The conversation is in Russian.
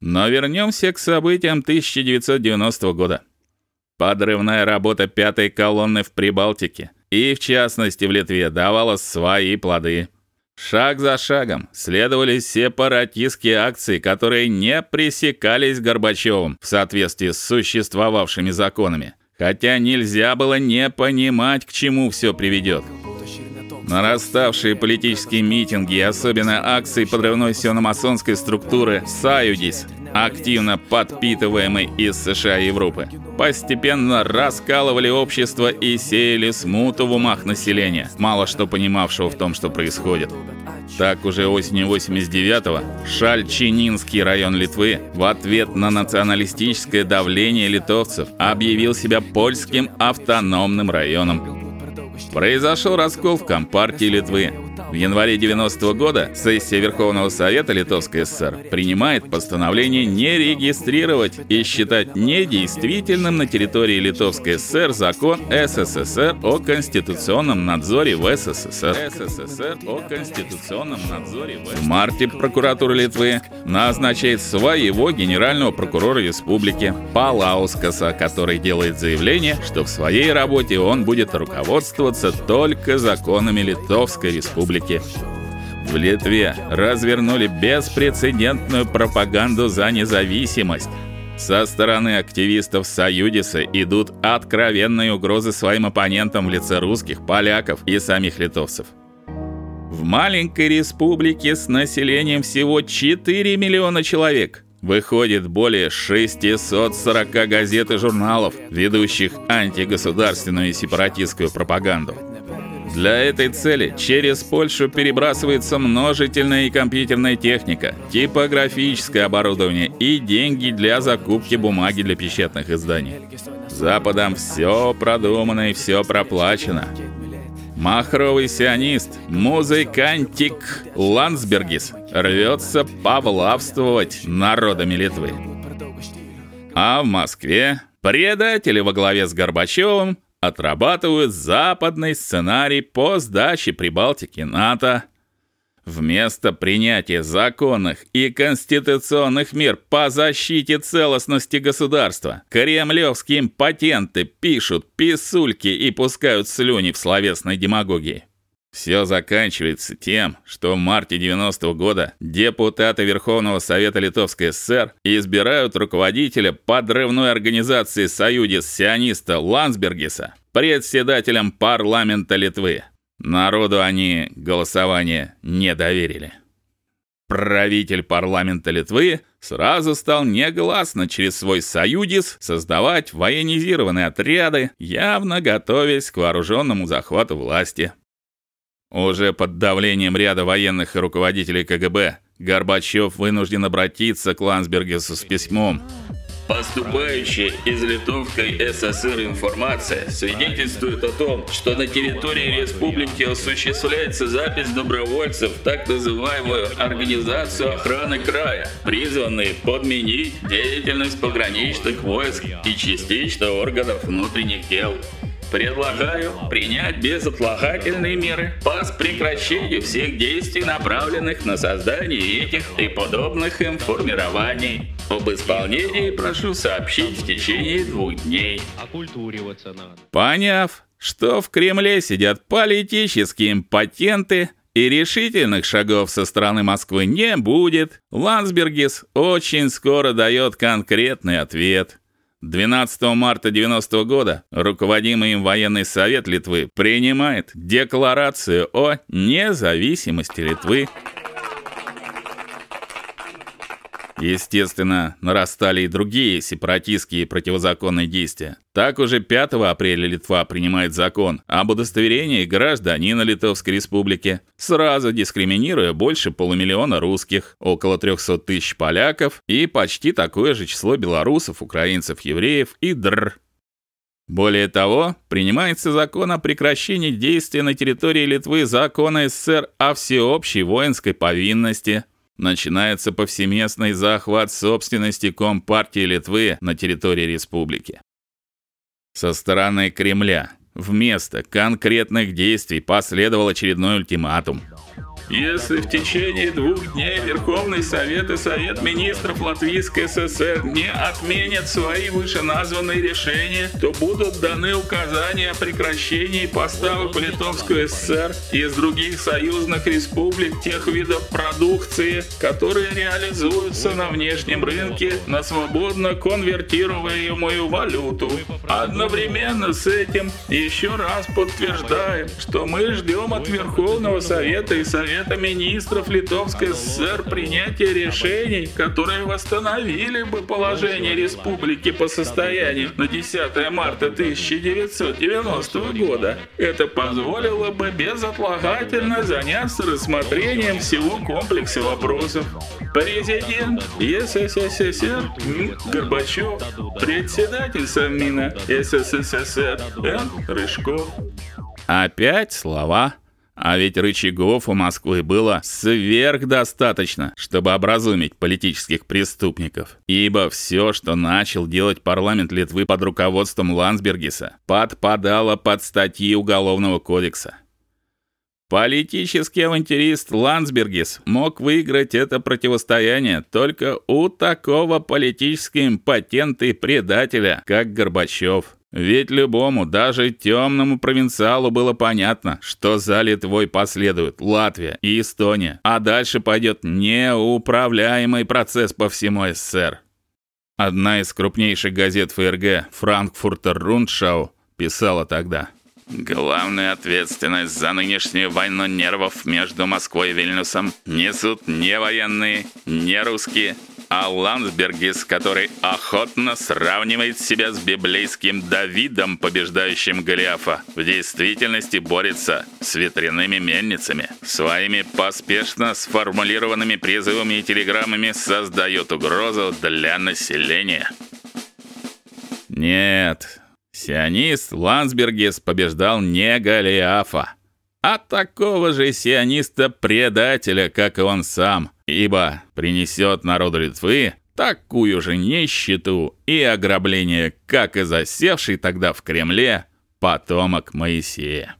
Но вернемся к событиям 1990 года. Подрывная работа пятой колонны в Прибалтике и в частности в Литве давала свои плоды. Шаг за шагом следовали сепаратистские акции, которые не пресекались Горбачевым в соответствии с существовавшими законами, хотя нельзя было не понимать, к чему все приведет. Нараставшие политические митинги особенно акции подрывной сиономасонской структуры «Союдис», активно подпитываемой из США и Европы, постепенно раскалывали общество и сеяли смуту в умах населения, мало что понимавшего в том, что происходит. Так уже осенью 89-го Шальчининский район Литвы в ответ на националистическое давление литовцев объявил себя польским автономным районом. Произошел раскол в Компартии Литвы. В январе 90 -го года сессия Верховного Совета Литовской ССР принимает постановление не регистрировать и считать недействительным на территории Литовской ССР закон СССР о конституционном надзоре в СССР. СССР о конституционном надзоре в, в марте прокуратура Литвы назначает своего генерального прокурора республики Палаускаса, который делает заявление, что в своей работе он будет руководствоваться только законами Литовской республики республики. В Литве развернули беспрецедентную пропаганду за независимость. Со стороны активистов Союзиса идут откровенные угрозы своим оппонентам в лице русских, поляков и самих литовцев. В маленькой республике с населением всего 4 миллиона человек выходит более 640 газет и журналов, ведущих антигосударственную и сепаратистскую пропаганду. Для этой цели через Польшу перебрасывается множительная и компьютерная техника, типографическое оборудование и деньги для закупки бумаги для печатных изданий. Западом все продумано и все проплачено. Махровый сионист, музыкантик Ландсбергис рвется повлавствовать народами Литвы. А в Москве предатели во главе с Горбачевым отрабатывают западный сценарий по сдаче Прибалтики НАТО. Вместо принятия законных и конституционных мер по защите целостности государства, кремлевские импотенты пишут писульки и пускают слюни в словесной демагогии. Все заканчивается тем, что в марте 90 -го года депутаты Верховного Совета Литовской ССР избирают руководителя подрывной организации Союза сиониста Ландсбергиса председателем парламента Литвы. Народу они голосование не доверили. Правитель парламента Литвы сразу стал негласно через свой союзис создавать военизированные отряды, явно готовясь к вооруженному захвату власти. Уже под давлением ряда военных и руководителей КГБ Горбачев вынужден обратиться к Ландсбергесу с письмом. Поступающая из Литовской ССР информация свидетельствует о том, что на территории республики осуществляется запись добровольцев в так называемую Организацию охраны края, призванные подменить деятельность пограничных войск и частично органов внутренних дел. Предлагаю принять безотлагательные меры по прекращению всех действий, направленных на создание этих и подобных им формирований. Об исполнении прошу сообщить в течение двух дней. Окультуриваться надо. Поняв, что в Кремле сидят политические импотенты, и решительных шагов со стороны Москвы не будет, Ландсбергис очень скоро дает конкретный ответ. 12 марта 90 года руководимый им военный совет Литвы принимает декларацию о независимости Литвы Естественно, нарастали и другие сепаратистские противозаконные действия. Так уже 5 апреля Литва принимает закон об удостоверении гражданина Литовской Республики, сразу дискриминируя больше полумиллиона русских, около 300 тысяч поляков и почти такое же число белорусов, украинцев, евреев и др. Более того, принимается закон о прекращении действия на территории Литвы закона СССР о всеобщей воинской повинности, начинается повсеместный захват собственности Компартии Литвы на территории республики. Со стороны Кремля вместо конкретных действий последовал очередной ультиматум. Если в течение двух дней Верховный Совет и Совет Министров Латвийской ССР не отменят свои вышеназванные решения, то будут даны указания о прекращении поставок в Литовскую ССР из других союзных республик тех видов продукции, которые реализуются на внешнем рынке на свободно конвертируемую валюту. Одновременно с этим еще раз подтверждаем, что мы ждем от Верховного Совета и Совета Министров Литовской ССР принятия решений, которые восстановили бы положение республики по состоянию на 10 марта 1990 года. Это позволило бы безотлагательно заняться рассмотрением всего комплекса вопросов. Президент СССР Горбачев, председатель Совмина СССР Н. Рыжков. Опять слова. А ведь рычагов у Москвы было сверхдостаточно, чтобы образумить политических преступников. Ибо все, что начал делать парламент Литвы под руководством Ландсбергиса, подпадало под статьи Уголовного кодекса. Политический авантюрист Ландсбергис мог выиграть это противостояние только у такого политического импотента и предателя, как Горбачев. Ведь любому, даже темному провинциалу было понятно, что за Литвой последуют Латвия и Эстония, а дальше пойдет неуправляемый процесс по всему СССР. Одна из крупнейших газет ФРГ, Frankfurter Rundschau, писала тогда: Главную ответственность за нынешнюю войну нервов между Москвой и Вильнюсом несут не военные, не русские, а Ландсбергис, который охотно сравнивает себя с библейским Давидом, побеждающим Голиафа, в действительности борется с ветряными мельницами. Своими поспешно сформулированными призывами и телеграммами создает угрозу для населения. Нет, сионист Ландсбергис побеждал не Голиафа, а такого же сиониста-предателя, как и он сам, ибо принесет народу Литвы такую же нищету и ограбление, как и засевший тогда в Кремле потомок Моисея.